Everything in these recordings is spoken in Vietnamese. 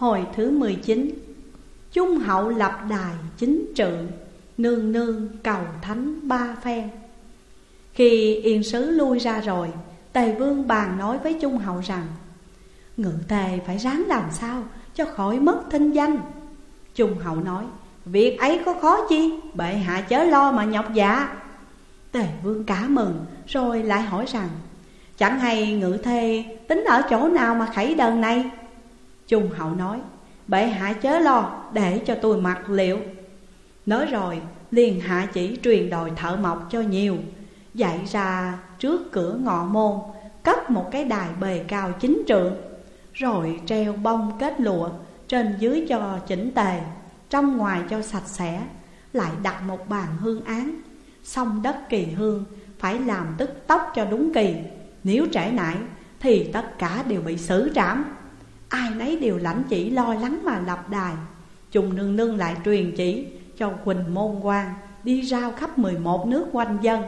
Hồi thứ 19 Trung hậu lập đài chính trượng Nương nương cầu thánh ba phen. Khi yên sứ lui ra rồi, Tề vương bàn nói với Trung hậu rằng, Ngự tề phải ráng làm sao cho khỏi mất thinh danh? Trung hậu nói, Việc ấy có khó chi? Bệ hạ chớ lo mà nhọc dạ. Tề vương cả mừng, Rồi lại hỏi rằng, Chẳng hay ngự thê tính ở chỗ nào mà khẩy đờn này? Trung hậu nói, Bệ hạ chớ lo, để cho tôi mặc liệu. Nói rồi, liền hạ chỉ truyền đòi thợ mộc cho nhiều, Dạy ra trước cửa ngọ môn, Cấp một cái đài bề cao chính trượng, Rồi treo bông kết lụa Trên dưới cho chỉnh tề, Trong ngoài cho sạch sẽ, Lại đặt một bàn hương án. Xong đất kỳ hương Phải làm tức tốc cho đúng kỳ, Nếu trễ nải Thì tất cả đều bị xử trảm. Ai nấy đều lãnh chỉ lo lắng mà lập đài. Trùng nương nương lại truyền chỉ cho Quỳnh Môn quan Đi rao khắp 11 nước quanh dân.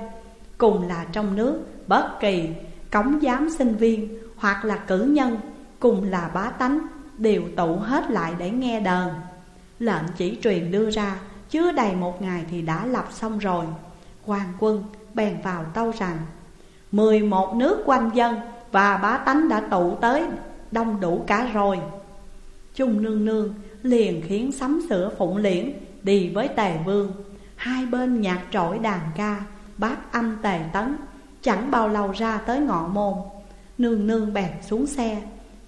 Cùng là trong nước bất kỳ, cống giám sinh viên hoặc là cử nhân, Cùng là bá tánh đều tụ hết lại để nghe đờn. Lệnh chỉ truyền đưa ra, chưa đầy một ngày thì đã lập xong rồi. Quan quân bèn vào tâu rằng 11 nước quanh dân và bá tánh đã tụ tới đông đủ cả rồi. Trung nương nương liền khiến sắm sửa phụng liễn đi với tề vương. Hai bên nhạc trỗi đàn ca, bát âm tề tấn Chẳng bao lâu ra tới ngọ môn. Nương nương bèn xuống xe.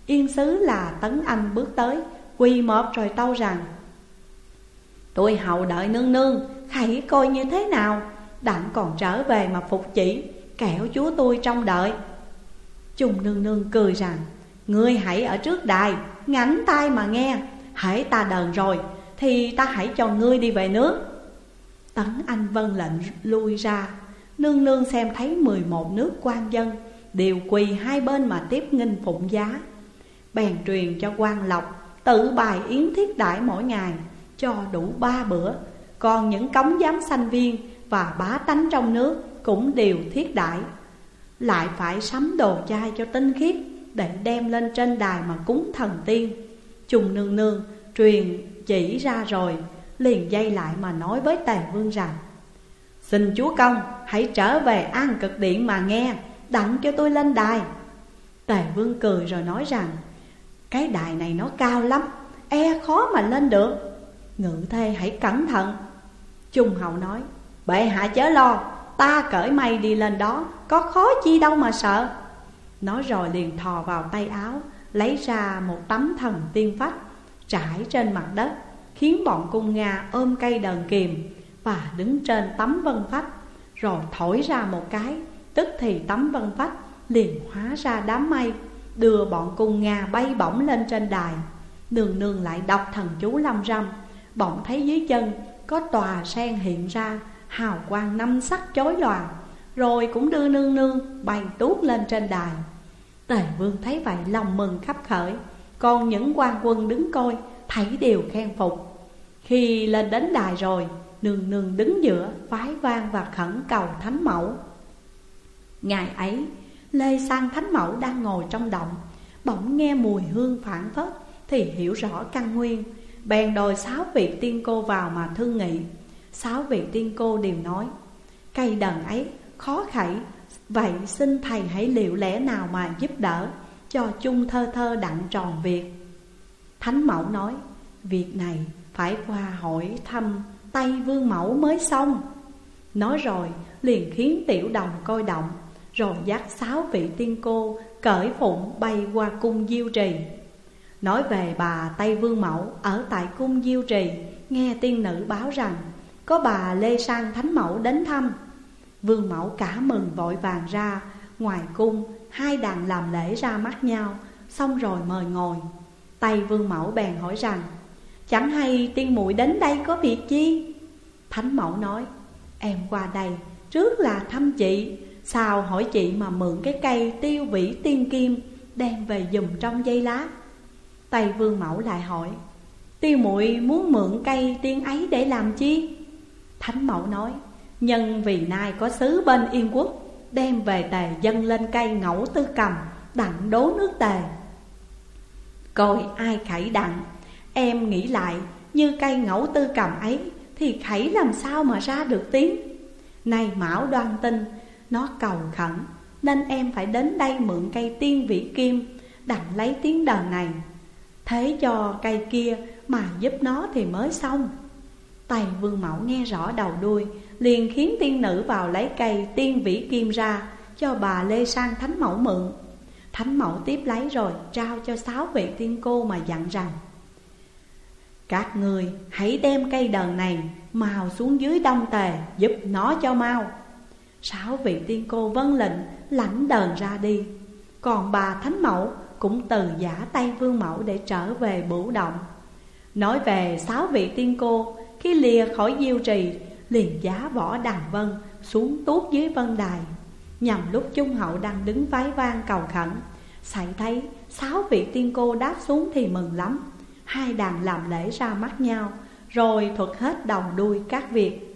Yên sứ là tấn anh bước tới Quỳ mọp rồi tâu rằng Tôi hậu đợi nương nương Hãy coi như thế nào? Đặng còn trở về mà phục chỉ Kẻo chúa tôi trong đợi. Trung nương nương cười rằng Ngươi hãy ở trước đài, Ngảnh tay mà nghe. Hãy ta đờn rồi, Thì ta hãy cho ngươi đi về nước. Tấn Anh vân lệnh lui ra, Nương nương xem thấy 11 nước quan dân Đều quỳ hai bên mà tiếp nghinh phụng giá. Bèn truyền cho quan lộc Tự bài yến thiết đãi mỗi ngày, Cho đủ ba bữa. Còn những cống giám sanh viên Và bá tánh trong nước Cũng đều thiết đãi. Lại phải sắm đồ chai cho tinh khiết để đem lên trên đài mà cúng thần tiên. Trùng nương nương, truyền chỉ ra rồi, Liền dây lại mà nói với tề vương rằng, Xin chúa công, hãy trở về an cực điện mà nghe, Đặng cho tôi lên đài. Tề vương cười rồi nói rằng, Cái đài này nó cao lắm E khó mà lên được. Ngự thê hãy cẩn thận. Trung hậu nói, Bệ hạ chớ lo, Ta cởi mây đi lên đó, Có khó chi đâu mà sợ. Nói rồi liền thò vào tay áo, Lấy ra một tấm thần tiên phách, Trải trên mặt đất, Khiến bọn cung Nga ôm cây đờn kìm Và đứng trên tấm vân phách, Rồi thổi ra một cái, Tức thì tấm vân phách liền hóa ra đám mây, Đưa bọn cung Nga bay bổng lên trên đài. Nương nương lại đọc thần chú lâm râm, Bỗng thấy dưới chân có tòa sen hiện ra, Hào quang năm sắc chói lòa Rồi cũng đưa nương nương bay tuốt lên trên đài. Tề vương thấy vậy lòng mừng khắp khởi. Còn những quan quân đứng coi, Thấy đều khen phục. Khi lên đến đài rồi, Nương nương đứng giữa, phái vang và khẩn cầu thánh mẫu. Ngày ấy, Lê Sang Thánh Mẫu đang ngồi trong động. Bỗng nghe mùi hương phản phất, Thì hiểu rõ căn nguyên. Bèn đòi sáu vị tiên cô vào mà thương nghị. Sáu vị tiên cô đều nói, Cây đần ấy, khó khẩy Vậy xin thầy hãy liệu lẽ nào mà giúp đỡ Cho chung thơ thơ đặng tròn việc Thánh mẫu nói, Việc này phải qua hỏi thăm Tây Vương Mẫu mới xong. Nói rồi, liền khiến tiểu đồng coi động Rồi dắt sáu vị tiên cô Cởi phụng bay qua cung diêu trì. Nói về bà Tây Vương Mẫu Ở tại cung diêu trì, Nghe tiên nữ báo rằng Có bà Lê Sang Thánh Mẫu đến thăm. Vương mẫu cả mừng vội vàng ra. Ngoài cung, hai đàn làm lễ ra mắt nhau. Xong rồi mời ngồi. Tay vương mẫu bèn hỏi rằng, Chẳng hay tiên muội đến đây có việc chi? Thánh mẫu nói, Em qua đây, trước là thăm chị. Sao hỏi chị mà mượn cái cây tiêu vĩ tiên kim Đem về dùm trong dây lá? Tây vương mẫu lại hỏi Tiêu muội muốn mượn cây tiên ấy để làm chi? Thánh mẫu nói Nhân vì nay có sứ bên Yên Quốc, Đem về tề dân lên cây ngẫu tư cầm, Đặng đố nước tề. Coi ai khẩy đặng, Em nghĩ lại, như cây ngẫu tư cầm ấy, Thì khẩy làm sao mà ra được tiếng? Nay Mão đoan tin, Nó cầu khẩn, Nên em phải đến đây mượn cây tiên vĩ kim, Đặng lấy tiếng đờn này. Thế cho cây kia mà giúp nó thì mới xong. Tây vương mẫu nghe rõ đầu đuôi Liền khiến tiên nữ vào lấy cây tiên vĩ kim ra, Cho bà Lê Sang Thánh Mẫu mượn. Thánh Mẫu tiếp lấy rồi trao cho sáu vị tiên cô mà dặn rằng, Các người hãy đem cây đờn này màu xuống dưới đông tề giúp nó cho mau. Sáu vị tiên cô vâng lệnh, lãnh đờn ra đi. Còn bà Thánh Mẫu cũng từ giả tay Vương Mẫu để trở về bửu động. Nói về sáu vị tiên cô, khi lìa khỏi diêu trì liền giá võ đằng vân xuống tuốt dưới vân đài. Nhằm lúc Trung Hậu đang đứng vái vang cầu khẩn, sảy thấy sáu vị tiên cô đáp xuống thì mừng lắm. Hai đàn làm lễ ra mắt nhau, Rồi thuật hết đầu đuôi các việc.